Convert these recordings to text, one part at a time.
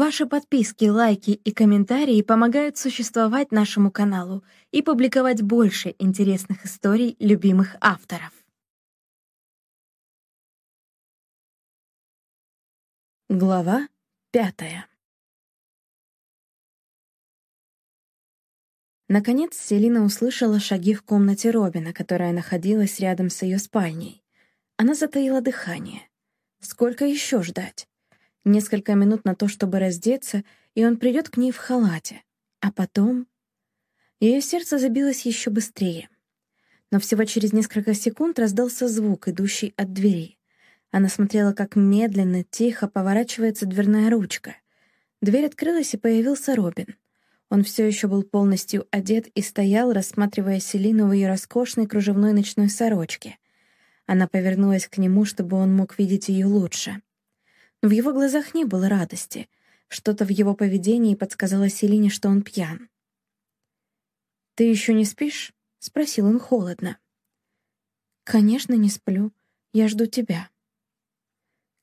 Ваши подписки, лайки и комментарии помогают существовать нашему каналу и публиковать больше интересных историй любимых авторов. Глава пятая Наконец Селина услышала шаги в комнате Робина, которая находилась рядом с ее спальней. Она затаила дыхание. Сколько еще ждать? Несколько минут на то, чтобы раздеться, и он придет к ней в халате. А потом... Ее сердце забилось еще быстрее. Но всего через несколько секунд раздался звук, идущий от двери. Она смотрела, как медленно, тихо поворачивается дверная ручка. Дверь открылась, и появился Робин. Он все еще был полностью одет и стоял, рассматривая Селину в ее роскошной кружевной ночной сорочке. Она повернулась к нему, чтобы он мог видеть ее лучше. В его глазах не было радости. Что-то в его поведении подсказало Селине, что он пьян. «Ты еще не спишь?» — спросил он холодно. «Конечно, не сплю. Я жду тебя».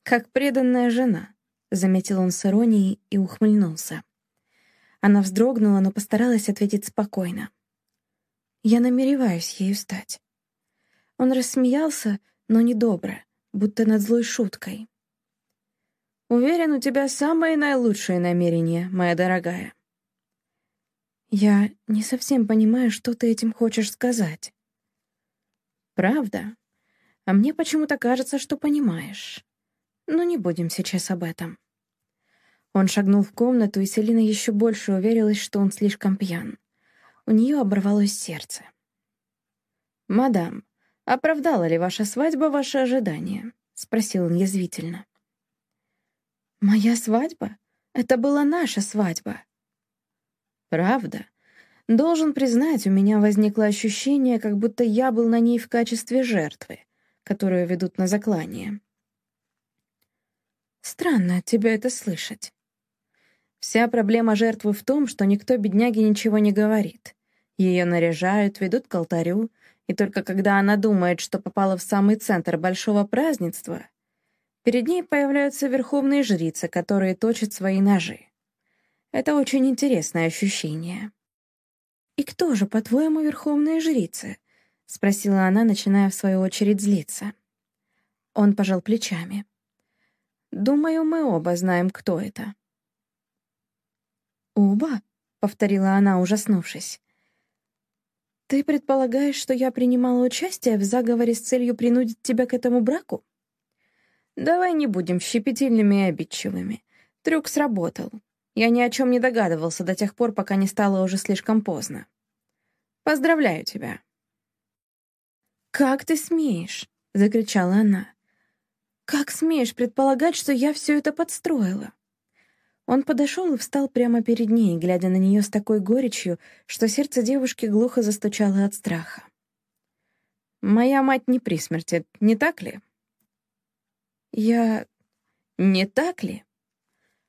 «Как преданная жена», — заметил он с иронией и ухмыльнулся. Она вздрогнула, но постаралась ответить спокойно. «Я намереваюсь ею стать». Он рассмеялся, но недобро, будто над злой шуткой. «Уверен, у тебя самые наилучшие намерения, моя дорогая». «Я не совсем понимаю, что ты этим хочешь сказать». «Правда? А мне почему-то кажется, что понимаешь. Но не будем сейчас об этом». Он шагнул в комнату, и Селина еще больше уверилась, что он слишком пьян. У нее оборвалось сердце. «Мадам, оправдала ли ваша свадьба ваши ожидания?» — спросил он язвительно. «Моя свадьба? Это была наша свадьба». «Правда?» Должен признать, у меня возникло ощущение, как будто я был на ней в качестве жертвы, которую ведут на заклание. Странно от тебя это слышать. Вся проблема жертвы в том, что никто бедняге ничего не говорит. Ее наряжают, ведут к алтарю, и только когда она думает, что попала в самый центр большого празднества, перед ней появляются верховные жрицы, которые точат свои ножи. Это очень интересное ощущение. «И кто же, по-твоему, верховные жрицы?» — спросила она, начиная в свою очередь злиться. Он пожал плечами. «Думаю, мы оба знаем, кто это». «Оба?» — повторила она, ужаснувшись. «Ты предполагаешь, что я принимала участие в заговоре с целью принудить тебя к этому браку?» «Давай не будем щепетильными и обидчивыми. Трюк сработал. Я ни о чем не догадывался до тех пор, пока не стало уже слишком поздно. Поздравляю тебя». «Как ты смеешь?» — закричала она. «Как смеешь предполагать, что я все это подстроила?» Он подошел и встал прямо перед ней, глядя на нее с такой горечью, что сердце девушки глухо застучало от страха. «Моя мать не при смерти, не так ли?» «Я... не так ли?»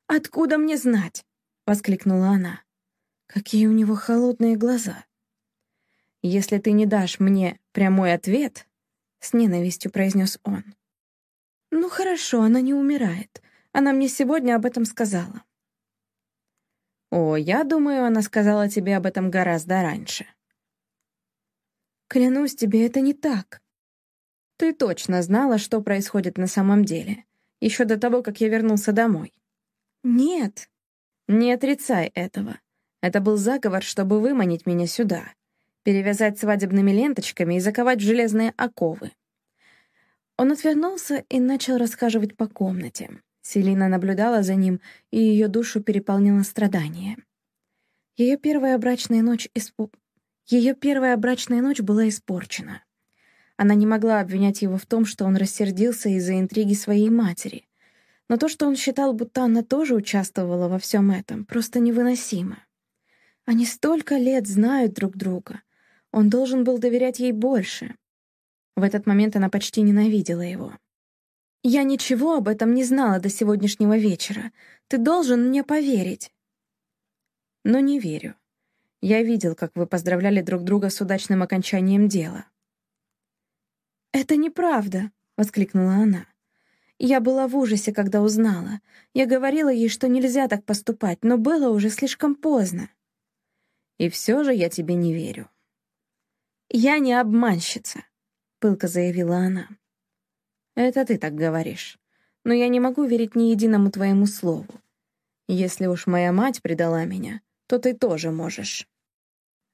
«Откуда мне знать?» — воскликнула она. «Какие у него холодные глаза!» «Если ты не дашь мне прямой ответ», — с ненавистью произнес он. «Ну хорошо, она не умирает. Она мне сегодня об этом сказала». «О, я думаю, она сказала тебе об этом гораздо раньше». «Клянусь тебе, это не так». «Ты точно знала, что происходит на самом деле, еще до того, как я вернулся домой». «Нет». «Не отрицай этого. Это был заговор, чтобы выманить меня сюда, перевязать свадебными ленточками и заковать в железные оковы». Он отвернулся и начал рассказывать по комнате. Селина наблюдала за ним, и ее душу переполнило страдание. Ее первая брачная ночь испу... Ее первая брачная ночь была испорчена. Она не могла обвинять его в том, что он рассердился из-за интриги своей матери. Но то, что он считал, будто она тоже участвовала во всем этом, просто невыносимо. Они столько лет знают друг друга. Он должен был доверять ей больше. В этот момент она почти ненавидела его. Я ничего об этом не знала до сегодняшнего вечера. Ты должен мне поверить. Но не верю. Я видел, как вы поздравляли друг друга с удачным окончанием дела. «Это неправда», — воскликнула она. Я была в ужасе, когда узнала. Я говорила ей, что нельзя так поступать, но было уже слишком поздно. И все же я тебе не верю. «Я не обманщица», — пылко заявила она. «Это ты так говоришь. Но я не могу верить ни единому твоему слову. Если уж моя мать предала меня, то ты тоже можешь.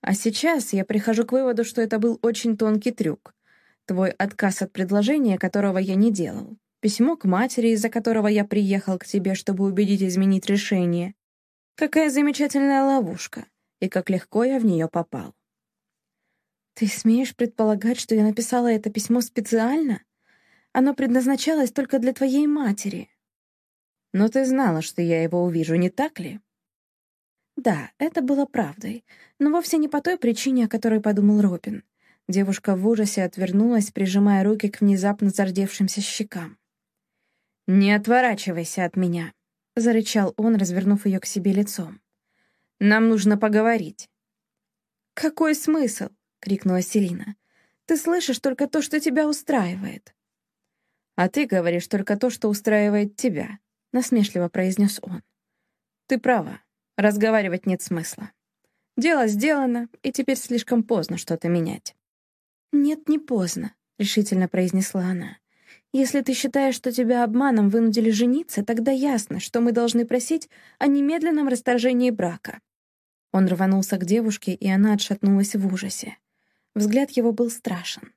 А сейчас я прихожу к выводу, что это был очень тонкий трюк. Твой отказ от предложения, которого я не делал. Письмо к матери, из-за которого я приехал к тебе, чтобы убедить изменить решение. Какая замечательная ловушка, и как легко я в нее попал. Ты смеешь предполагать, что я написала это письмо специально? Оно предназначалось только для твоей матери. Но ты знала, что я его увижу, не так ли? Да, это было правдой, но вовсе не по той причине, о которой подумал Робин. Девушка в ужасе отвернулась, прижимая руки к внезапно зардевшимся щекам. «Не отворачивайся от меня», — зарычал он, развернув ее к себе лицом. «Нам нужно поговорить». «Какой смысл?» — крикнула Селина. «Ты слышишь только то, что тебя устраивает». «А ты говоришь только то, что устраивает тебя», — насмешливо произнес он. «Ты права, разговаривать нет смысла. Дело сделано, и теперь слишком поздно что-то менять». «Нет, не поздно», — решительно произнесла она. Если ты считаешь, что тебя обманом вынудили жениться, тогда ясно, что мы должны просить о немедленном расторжении брака». Он рванулся к девушке, и она отшатнулась в ужасе. Взгляд его был страшен.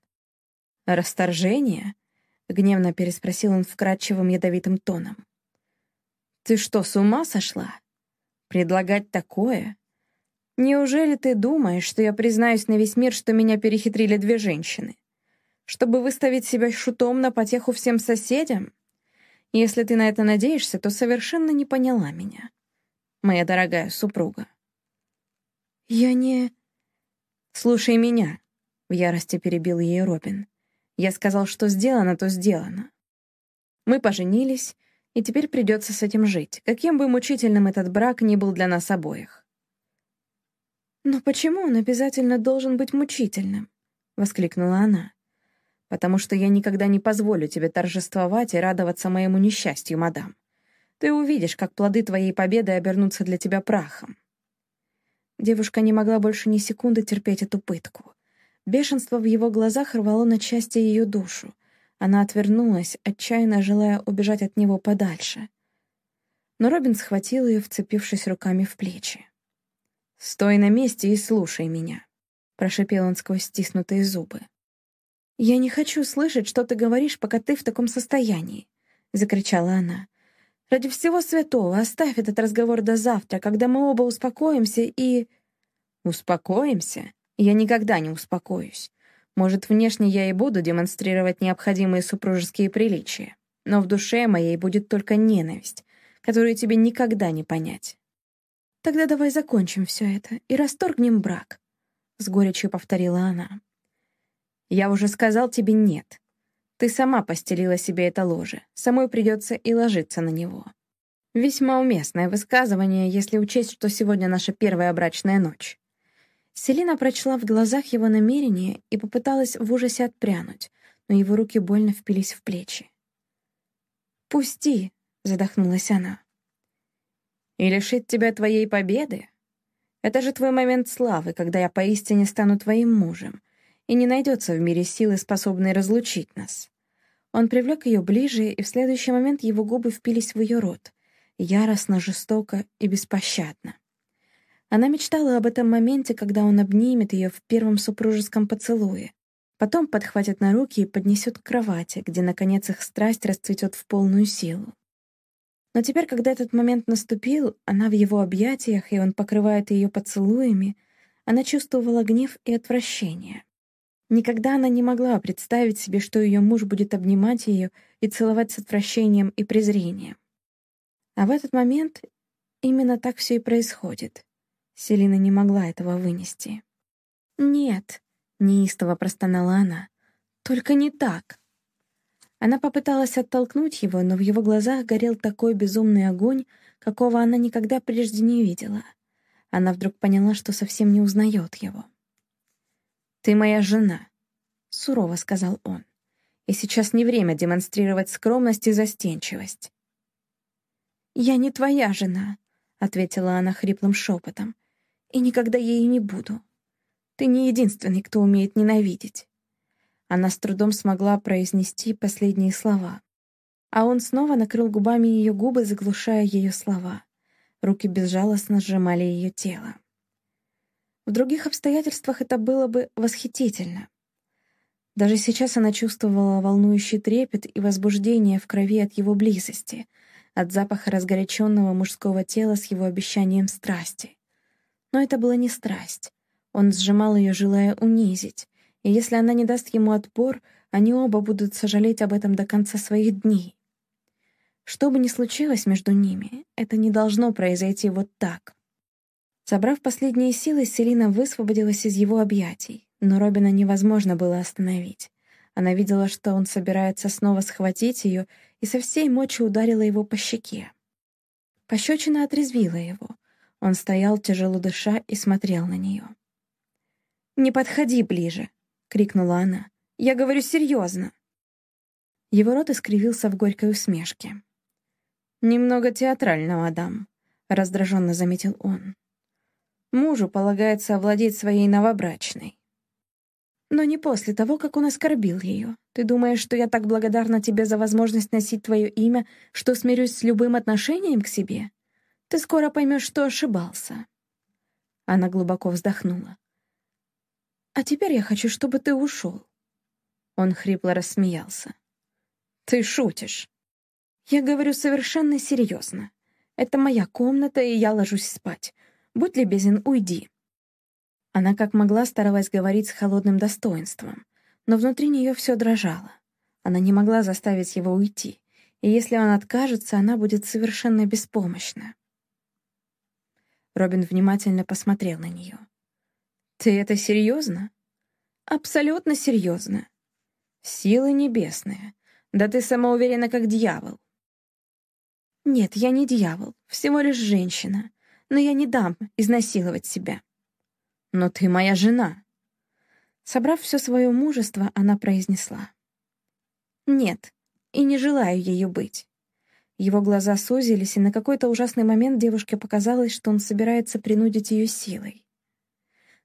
«Расторжение?» — гневно переспросил он вкрадчивым ядовитым тоном. «Ты что, с ума сошла? Предлагать такое? Неужели ты думаешь, что я признаюсь на весь мир, что меня перехитрили две женщины? Чтобы выставить себя шутом на потеху всем соседям? Если ты на это надеешься, то совершенно не поняла меня, моя дорогая супруга. Я не... Слушай меня, — в ярости перебил ей Робин. Я сказал, что сделано, то сделано. Мы поженились, и теперь придется с этим жить, каким бы мучительным этот брак ни был для нас обоих. «Но почему он обязательно должен быть мучительным?» — воскликнула она потому что я никогда не позволю тебе торжествовать и радоваться моему несчастью, мадам. Ты увидишь, как плоды твоей победы обернутся для тебя прахом». Девушка не могла больше ни секунды терпеть эту пытку. Бешенство в его глазах рвало на части ее душу. Она отвернулась, отчаянно желая убежать от него подальше. Но Робин схватил ее, вцепившись руками в плечи. «Стой на месте и слушай меня», — прошипел он сквозь стиснутые зубы. «Я не хочу слышать, что ты говоришь, пока ты в таком состоянии», — закричала она. «Ради всего святого оставь этот разговор до завтра, когда мы оба успокоимся и...» «Успокоимся? Я никогда не успокоюсь. Может, внешне я и буду демонстрировать необходимые супружеские приличия, но в душе моей будет только ненависть, которую тебе никогда не понять». «Тогда давай закончим все это и расторгнем брак», — с горечью повторила она. Я уже сказал тебе «нет». Ты сама постелила себе это ложе, самой придется и ложиться на него. Весьма уместное высказывание, если учесть, что сегодня наша первая брачная ночь. Селина прочла в глазах его намерение и попыталась в ужасе отпрянуть, но его руки больно впились в плечи. «Пусти!» — задохнулась она. «И лишить тебя твоей победы? Это же твой момент славы, когда я поистине стану твоим мужем, и не найдется в мире силы, способной разлучить нас. Он привлек ее ближе, и в следующий момент его губы впились в ее рот, яростно, жестоко и беспощадно. Она мечтала об этом моменте, когда он обнимет ее в первом супружеском поцелуе, потом подхватит на руки и поднесет к кровати, где, наконец, их страсть расцветет в полную силу. Но теперь, когда этот момент наступил, она в его объятиях, и он покрывает ее поцелуями, она чувствовала гнев и отвращение. Никогда она не могла представить себе, что ее муж будет обнимать ее и целовать с отвращением и презрением. А в этот момент именно так все и происходит. Селина не могла этого вынести. «Нет», — неистово простонала она, — «только не так». Она попыталась оттолкнуть его, но в его глазах горел такой безумный огонь, какого она никогда прежде не видела. Она вдруг поняла, что совсем не узнает его. «Ты моя жена», — сурово сказал он. И сейчас не время демонстрировать скромность и застенчивость. «Я не твоя жена», — ответила она хриплым шепотом, «и никогда ею не буду. Ты не единственный, кто умеет ненавидеть». Она с трудом смогла произнести последние слова. А он снова накрыл губами ее губы, заглушая ее слова. Руки безжалостно сжимали ее тело. В других обстоятельствах это было бы восхитительно. Даже сейчас она чувствовала волнующий трепет и возбуждение в крови от его близости, от запаха разгоряченного мужского тела с его обещанием страсти. Но это была не страсть. Он сжимал ее, желая унизить, и если она не даст ему отпор, они оба будут сожалеть об этом до конца своих дней. Что бы ни случилось между ними, это не должно произойти вот так. Собрав последние силы, Селина высвободилась из его объятий, но Робина невозможно было остановить. Она видела, что он собирается снова схватить ее, и со всей мочи ударила его по щеке. Пощечина отрезвила его. Он стоял, тяжело дыша, и смотрел на нее. «Не подходи ближе!» — крикнула она. «Я говорю серьезно!» Его рот искривился в горькой усмешке. «Немного театрально, мадам», — раздраженно заметил он. «Мужу полагается овладеть своей новобрачной». «Но не после того, как он оскорбил ее. Ты думаешь, что я так благодарна тебе за возможность носить твое имя, что смирюсь с любым отношением к себе? Ты скоро поймешь, что ошибался». Она глубоко вздохнула. «А теперь я хочу, чтобы ты ушел». Он хрипло рассмеялся. «Ты шутишь». Я говорю совершенно серьезно. Это моя комната, и я ложусь спать. Будь любезен, уйди». Она как могла старалась говорить с холодным достоинством, но внутри нее все дрожало. Она не могла заставить его уйти, и если он откажется, она будет совершенно беспомощна. Робин внимательно посмотрел на нее. «Ты это серьезно?» «Абсолютно серьезно. Силы небесные. Да ты самоуверена, как дьявол. Нет, я не дьявол, всего лишь женщина. Но я не дам изнасиловать себя. Но ты моя жена. Собрав все свое мужество, она произнесла. Нет, и не желаю ее быть. Его глаза сузились, и на какой-то ужасный момент девушке показалось, что он собирается принудить ее силой.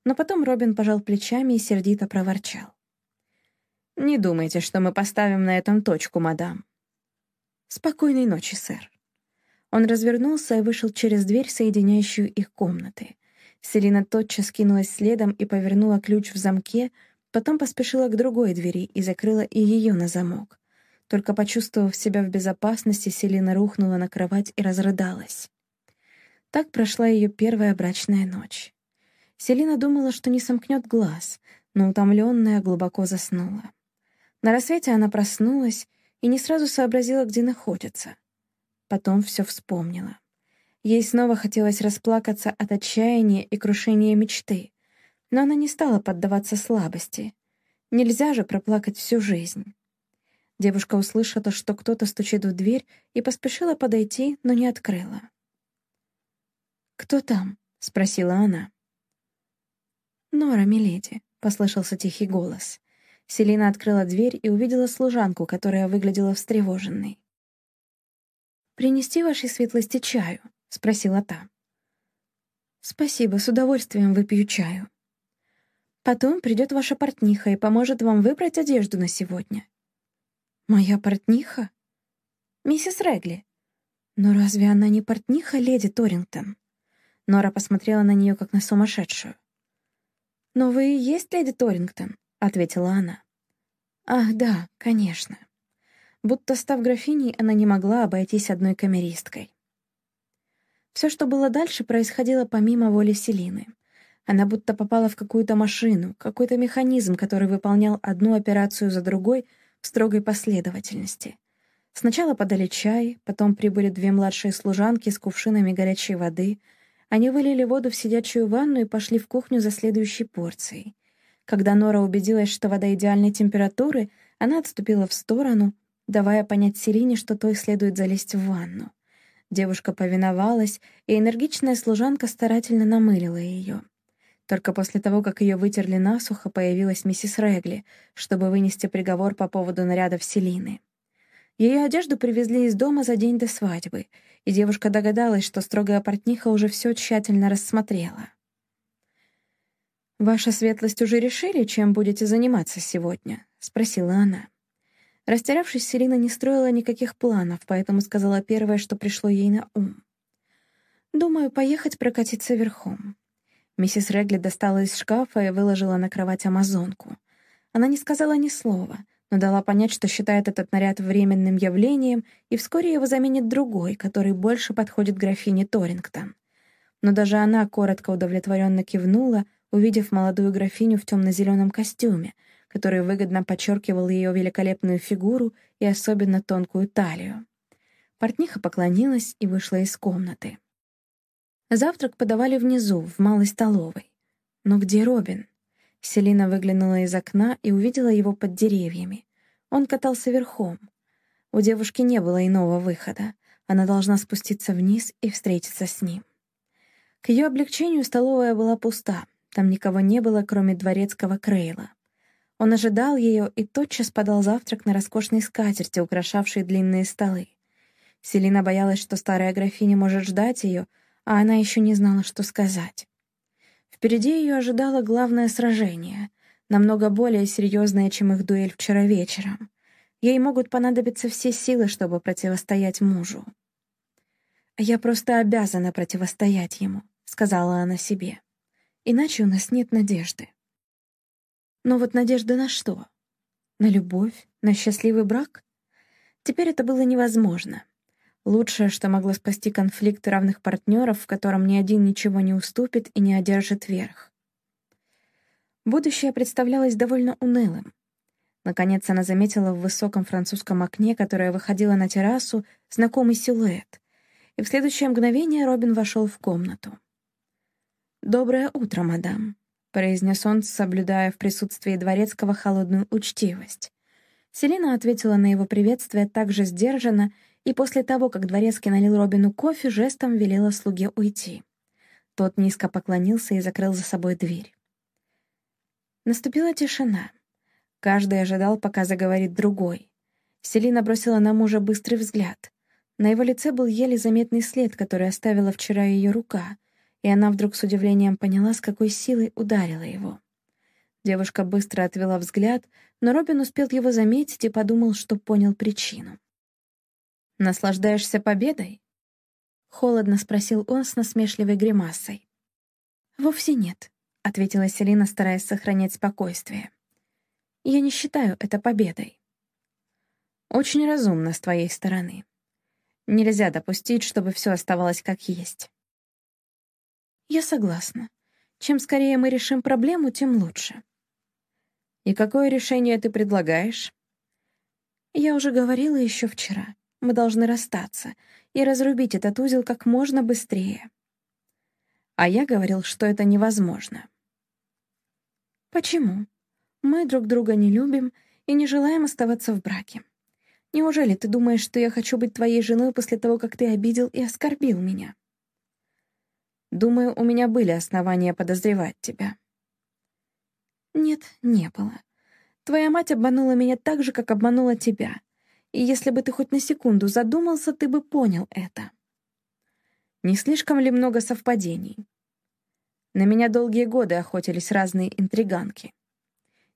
Но потом Робин пожал плечами и сердито проворчал. «Не думайте, что мы поставим на этом точку, мадам». «Спокойной ночи, сэр». Он развернулся и вышел через дверь, соединяющую их комнаты. Селина тотчас кинулась следом и повернула ключ в замке, потом поспешила к другой двери и закрыла и ее на замок. Только почувствовав себя в безопасности, Селина рухнула на кровать и разрыдалась. Так прошла ее первая брачная ночь. Селина думала, что не сомкнет глаз, но утомленная глубоко заснула. На рассвете она проснулась и не сразу сообразила, где находится. Потом все вспомнила. Ей снова хотелось расплакаться от отчаяния и крушения мечты, но она не стала поддаваться слабости. Нельзя же проплакать всю жизнь. Девушка услышала, что кто-то стучит в дверь, и поспешила подойти, но не открыла. «Кто там?» — спросила она. «Нора, миледи», — послышался тихий голос. Селина открыла дверь и увидела служанку, которая выглядела встревоженной. «Принести вашей светлости чаю?» — спросила та. «Спасибо, с удовольствием выпью чаю. Потом придет ваша портниха и поможет вам выбрать одежду на сегодня». «Моя портниха?» «Миссис Регли». «Но разве она не портниха, леди Торингтон?» Нора посмотрела на нее, как на сумасшедшую. «Но вы и есть леди Торингтон», — ответила она. «Ах, да, конечно». Будто став графиней, она не могла обойтись одной камеристкой. Все, что было дальше, происходило помимо воли Селины. Она будто попала в какую-то машину, какой-то механизм, который выполнял одну операцию за другой в строгой последовательности. Сначала подали чай, потом прибыли две младшие служанки с кувшинами горячей воды. Они вылили воду в сидячую ванну и пошли в кухню за следующей порцией. Когда Нора убедилась, что вода идеальной температуры, она отступила в сторону, давая понять Селине, что той следует залезть в ванну. Девушка повиновалась, и энергичная служанка старательно намылила ее. Только после того, как ее вытерли насухо, появилась миссис Регли, чтобы вынести приговор по поводу нарядов Селины. Ее одежду привезли из дома за день до свадьбы, и девушка догадалась, что строгая портниха уже все тщательно рассмотрела. «Ваша светлость уже решили, чем будете заниматься сегодня?» — спросила она. Растерявшись, Селина не строила никаких планов, поэтому сказала первое, что пришло ей на ум. «Думаю, поехать прокатиться верхом». Миссис Регли достала из шкафа и выложила на кровать амазонку. Она не сказала ни слова, но дала понять, что считает этот наряд временным явлением, и вскоре его заменит другой, который больше подходит графине Торингтон. Но даже она коротко удовлетворенно кивнула, увидев молодую графиню в темно-зеленом костюме, который выгодно подчеркивал ее великолепную фигуру и особенно тонкую талию. Портниха поклонилась и вышла из комнаты. Завтрак подавали внизу, в малой столовой. Но где Робин? Селина выглянула из окна и увидела его под деревьями. Он катался верхом. У девушки не было иного выхода. Она должна спуститься вниз и встретиться с ним. К ее облегчению столовая была пуста. Там никого не было, кроме дворецкого Крейла. Он ожидал ее и тотчас подал завтрак на роскошной скатерти, украшавшей длинные столы. Селина боялась, что старая графиня может ждать ее, а она еще не знала, что сказать. Впереди ее ожидало главное сражение, намного более серьезное, чем их дуэль вчера вечером. Ей могут понадобиться все силы, чтобы противостоять мужу. «Я просто обязана противостоять ему», — сказала она себе. Иначе у нас нет надежды. Но вот надежда на что? На любовь? На счастливый брак? Теперь это было невозможно. Лучшее, что могло спасти конфликт равных партнеров, в котором ни один ничего не уступит и не одержит верх. Будущее представлялось довольно унылым. Наконец она заметила в высоком французском окне, которое выходило на террасу, знакомый силуэт, и в следующее мгновение Робин вошел в комнату. «Доброе утро, мадам», — произнес он, соблюдая в присутствии дворецкого холодную учтивость. Селина ответила на его приветствие так же сдержанно, и после того, как дворецкий налил Робину кофе, жестом велела слуге уйти. Тот низко поклонился и закрыл за собой дверь. Наступила тишина. Каждый ожидал, пока заговорит другой. Селина бросила на мужа быстрый взгляд. На его лице был еле заметный след, который оставила вчера ее рука, и она вдруг с удивлением поняла, с какой силой ударила его. Девушка быстро отвела взгляд, но Робин успел его заметить и подумал, что понял причину. «Наслаждаешься победой?» — холодно спросил он с насмешливой гримасой. «Вовсе нет», — ответила Селина, стараясь сохранять спокойствие. «Я не считаю это победой». «Очень разумно с твоей стороны. Нельзя допустить, чтобы все оставалось как есть. Я согласна. Чем скорее мы решим проблему, тем лучше. И какое решение ты предлагаешь? Я уже говорила еще вчера. Мы должны расстаться и разрубить этот узел как можно быстрее. А я говорил, что это невозможно. Почему? Мы друг друга не любим и не желаем оставаться в браке. Неужели ты думаешь, что я хочу быть твоей женой после того, как ты обидел и оскорбил меня? Думаю, у меня были основания подозревать тебя». «Нет, не было. Твоя мать обманула меня так же, как обманула тебя. И если бы ты хоть на секунду задумался, ты бы понял это». Не слишком ли много совпадений? На меня долгие годы охотились разные интриганки.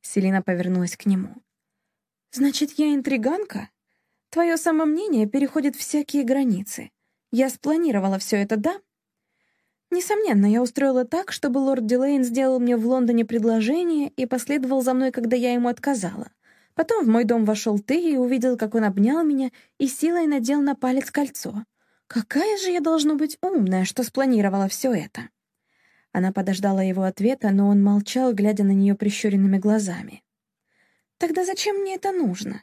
Селина повернулась к нему. «Значит, я интриганка? Твое самомнение переходит всякие границы. Я спланировала все это, да?» Несомненно, я устроила так, чтобы лорд Дилейн сделал мне в Лондоне предложение и последовал за мной, когда я ему отказала. Потом в мой дом вошел ты и увидел, как он обнял меня и силой надел на палец кольцо. Какая же я должна быть умная, что спланировала все это? Она подождала его ответа, но он молчал, глядя на нее прищуренными глазами. «Тогда зачем мне это нужно?»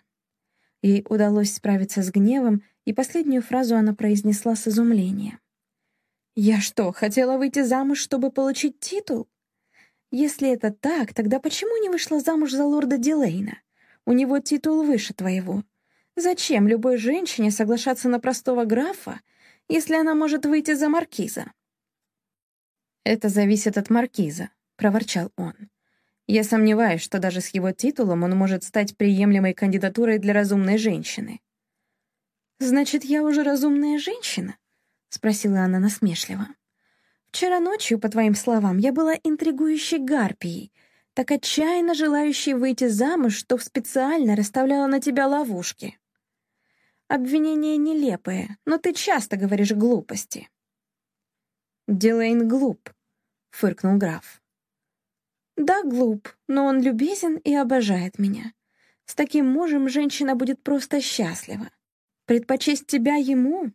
Ей удалось справиться с гневом, и последнюю фразу она произнесла с изумлением. Я что, хотела выйти замуж, чтобы получить титул? Если это так, тогда почему не вышла замуж за лорда Дилейна? У него титул выше твоего. Зачем любой женщине соглашаться на простого графа, если она может выйти за маркиза? Это зависит от маркиза, — проворчал он. «Я сомневаюсь, что даже с его титулом он может стать приемлемой кандидатурой для разумной женщины». «Значит, я уже разумная женщина?» — спросила она насмешливо. «Вчера ночью, по твоим словам, я была интригующей гарпией, так отчаянно желающей выйти замуж, что специально расставляла на тебя ловушки. Обвинение нелепое, но ты часто говоришь глупости». «Дилейн глуп», — фыркнул граф. «Да, глуп, но он любезен и обожает меня. С таким мужем женщина будет просто счастлива. Предпочесть тебя ему?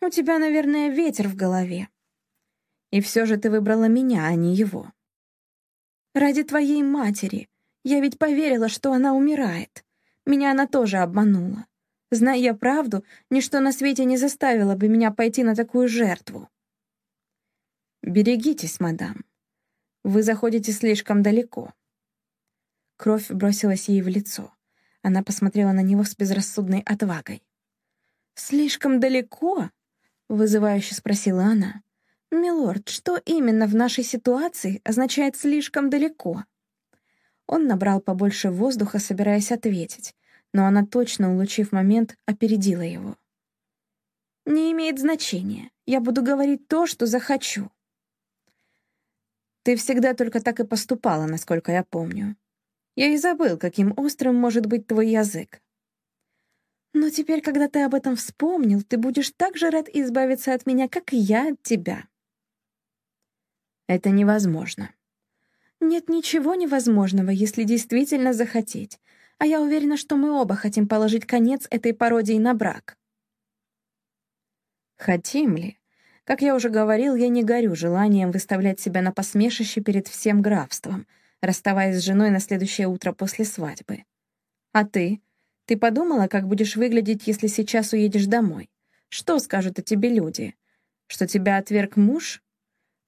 У тебя, наверное, ветер в голове. И все же ты выбрала меня, а не его. Ради твоей матери. Я ведь поверила, что она умирает. Меня она тоже обманула. Зная правду, ничто на свете не заставило бы меня пойти на такую жертву. «Берегитесь, мадам. Вы заходите слишком далеко». Кровь бросилась ей в лицо. Она посмотрела на него с безрассудной отвагой. «Слишком далеко?» — вызывающе спросила она. «Милорд, что именно в нашей ситуации означает «слишком далеко»?» Он набрал побольше воздуха, собираясь ответить, но она, точно улучив момент, опередила его. «Не имеет значения. Я буду говорить то, что захочу». «Ты всегда только так и поступала, насколько я помню. Я и забыл, каким острым может быть твой язык. Но теперь, когда ты об этом вспомнил, ты будешь так же рад избавиться от меня, как и я от тебя. Это невозможно. Нет ничего невозможного, если действительно захотеть. А я уверена, что мы оба хотим положить конец этой пародии на брак. Хотим ли? Как я уже говорил, я не горю желанием выставлять себя на посмешище перед всем графством, расставаясь с женой на следующее утро после свадьбы. А ты? Ты подумала, как будешь выглядеть, если сейчас уедешь домой? Что скажут о тебе люди? Что тебя отверг муж?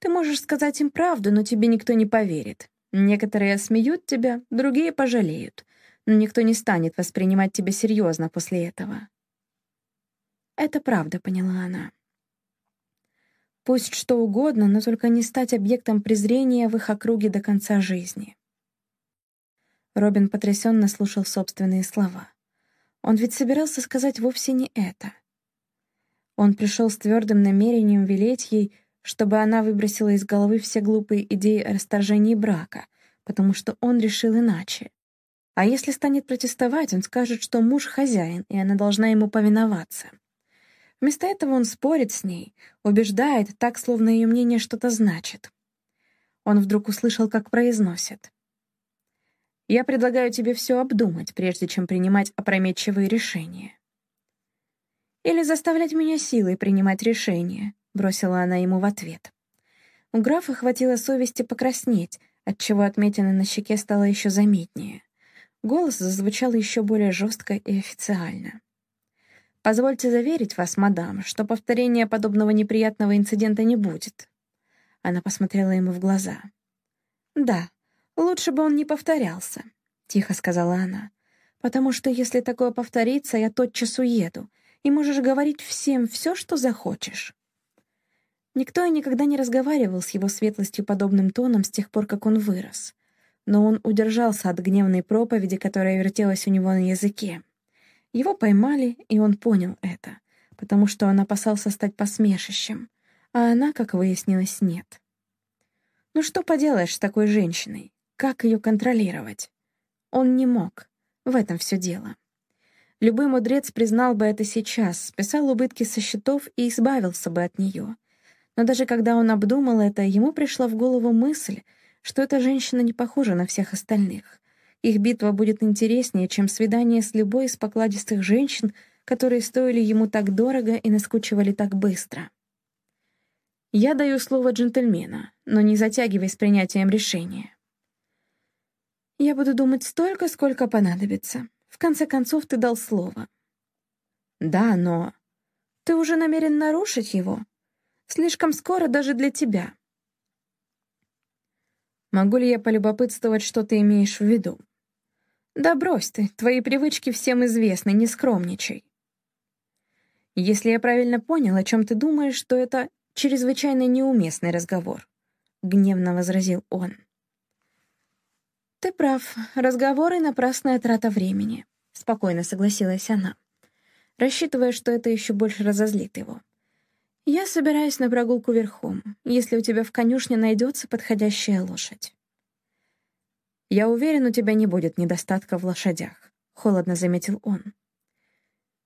Ты можешь сказать им правду, но тебе никто не поверит. Некоторые осмеют тебя, другие пожалеют, но никто не станет воспринимать тебя серьезно после этого. Это правда, поняла она. Пусть что угодно, но только не стать объектом презрения в их округе до конца жизни. Робин потрясенно слушал собственные слова. Он ведь собирался сказать вовсе не это. Он пришел с твердым намерением велеть ей, чтобы она выбросила из головы все глупые идеи о расторжении брака, потому что он решил иначе. А если станет протестовать, он скажет, что муж хозяин, и она должна ему повиноваться. Вместо этого он спорит с ней, убеждает, так, словно ее мнение что-то значит. Он вдруг услышал, как произносит. Я предлагаю тебе все обдумать, прежде чем принимать опрометчивые решения. Или заставлять меня силой принимать решения, бросила она ему в ответ. У графа хватило совести покраснеть, отчего отметина на щеке стала еще заметнее. Голос зазвучал еще более жестко и официально. «Позвольте заверить вас, мадам, что повторения подобного неприятного инцидента не будет». Она посмотрела ему в глаза. «Да, «Лучше бы он не повторялся», — тихо сказала она. «Потому что если такое повторится, я тотчас уеду, и можешь говорить всем все, что захочешь». Никто и никогда не разговаривал с его светлостью подобным тоном с тех пор, как он вырос. Но он удержался от гневной проповеди, которая вертелась у него на языке. Его поймали, и он понял это, потому что он опасался стать посмешищем, а она, как выяснилось, нет. Ну что поделаешь с такой женщиной? Как ее контролировать? Он не мог. В этом все дело. Любой мудрец признал бы это сейчас, списал убытки со счетов и избавился бы от нее. Но даже когда он обдумал это, ему пришла в голову мысль, что эта женщина не похожа на всех остальных. Их битва будет интереснее, чем свидание с любой из покладистых женщин, которые стоили ему так дорого и наскучивали так быстро. «Я даю слово джентльмена, но не затягивай с принятием решения. Я буду думать столько, сколько понадобится. В конце концов, ты дал слово. Да, но... Ты уже намерен нарушить его? Слишком скоро даже для тебя. Могу ли я полюбопытствовать, что ты имеешь в виду? Да брось ты, твои привычки всем известны, не скромничай. Если я правильно понял, о чем ты думаешь, то это чрезвычайно неуместный разговор, — гневно возразил он. «Ты прав. Разговоры — напрасная трата времени», — спокойно согласилась она, рассчитывая, что это еще больше разозлит его. «Я собираюсь на прогулку верхом, если у тебя в конюшне найдется подходящая лошадь». «Я уверен, у тебя не будет недостатка в лошадях», — холодно заметил он.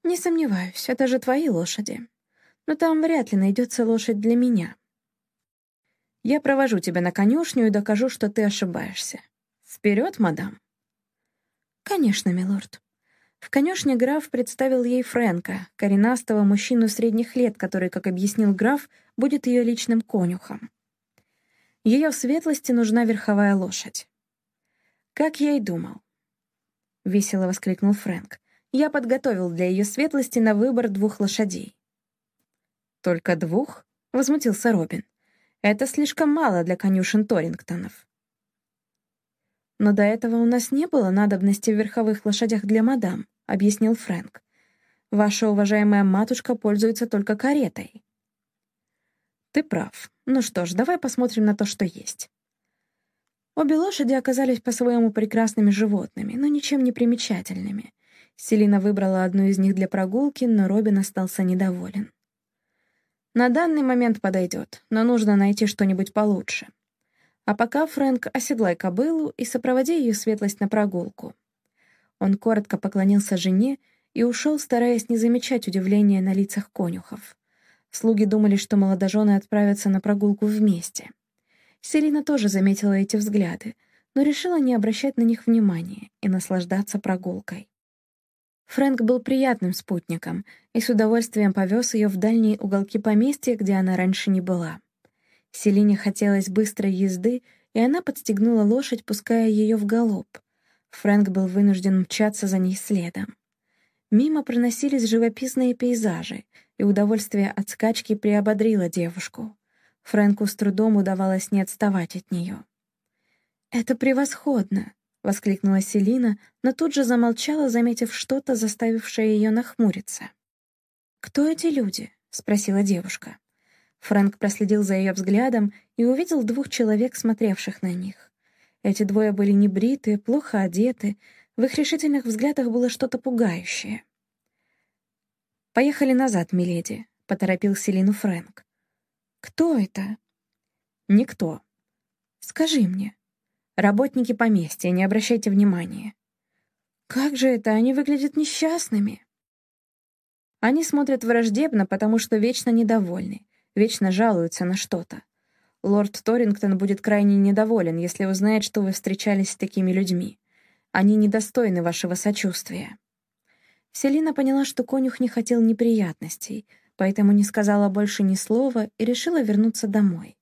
«Не сомневаюсь, это же твои лошади. Но там вряд ли найдется лошадь для меня». «Я провожу тебя на конюшню и докажу, что ты ошибаешься. Вперед, мадам!» «Конечно, милорд». В конюшне граф представил ей Фрэнка, коренастого мужчину средних лет, который, как объяснил граф, будет ее личным конюхом. Ее светлости нужна верховая лошадь. «Как я и думал», — весело воскликнул Фрэнк. «Я подготовил для ее светлости на выбор двух лошадей». «Только двух?» — возмутился Робин. «Это слишком мало для конюшен Торингтонов». «Но до этого у нас не было надобности в верховых лошадях для мадам», — объяснил Фрэнк. «Ваша уважаемая матушка пользуется только каретой». «Ты прав. Ну что ж, давай посмотрим на то, что есть». Обе лошади оказались по-своему прекрасными животными, но ничем не примечательными. Селина выбрала одну из них для прогулки, но Робин остался недоволен. «На данный момент подойдет, но нужно найти что-нибудь получше. А пока, Фрэнк, оседлай кобылу и сопроводи ее светлость на прогулку». Он коротко поклонился жене и ушел, стараясь не замечать удивления на лицах конюхов. Слуги думали, что молодожены отправятся на прогулку вместе. Селина тоже заметила эти взгляды, но решила не обращать на них внимания и наслаждаться прогулкой. Фрэнк был приятным спутником и с удовольствием повез ее в дальние уголки поместья, где она раньше не была. Селине хотелось быстрой езды, и она подстегнула лошадь, пуская ее в галоп. Фрэнк был вынужден мчаться за ней следом. Мимо проносились живописные пейзажи, и удовольствие от скачки приободрило девушку. Фрэнку с трудом удавалось не отставать от нее. «Это превосходно!» — воскликнула Селина, но тут же замолчала, заметив что-то, заставившее ее нахмуриться. «Кто эти люди?» — спросила девушка. Фрэнк проследил за ее взглядом и увидел двух человек, смотревших на них. Эти двое были небритые, плохо одеты, в их решительных взглядах было что-то пугающее. «Поехали назад, миледи», — поторопил Селину Фрэнк. «Кто это?» «Никто». «Скажи мне». «Работники поместья, не обращайте внимания». «Как же это? Они выглядят несчастными». Они смотрят враждебно, потому что вечно недовольны вечно жалуются на что-то. Лорд Торингтон будет крайне недоволен, если узнает, что вы встречались с такими людьми. Они недостойны вашего сочувствия». Селина поняла, что конюх не хотел неприятностей, поэтому не сказала больше ни слова и решила вернуться домой.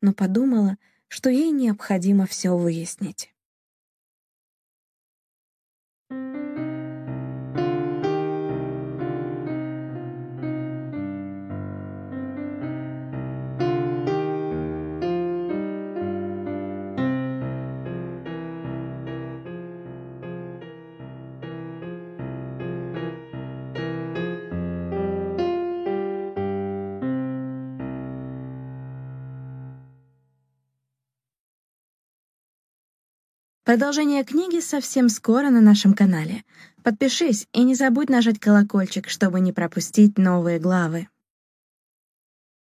Но подумала, что ей необходимо все выяснить. Продолжение книги совсем скоро на нашем канале. Подпишись и не забудь нажать колокольчик, чтобы не пропустить новые главы.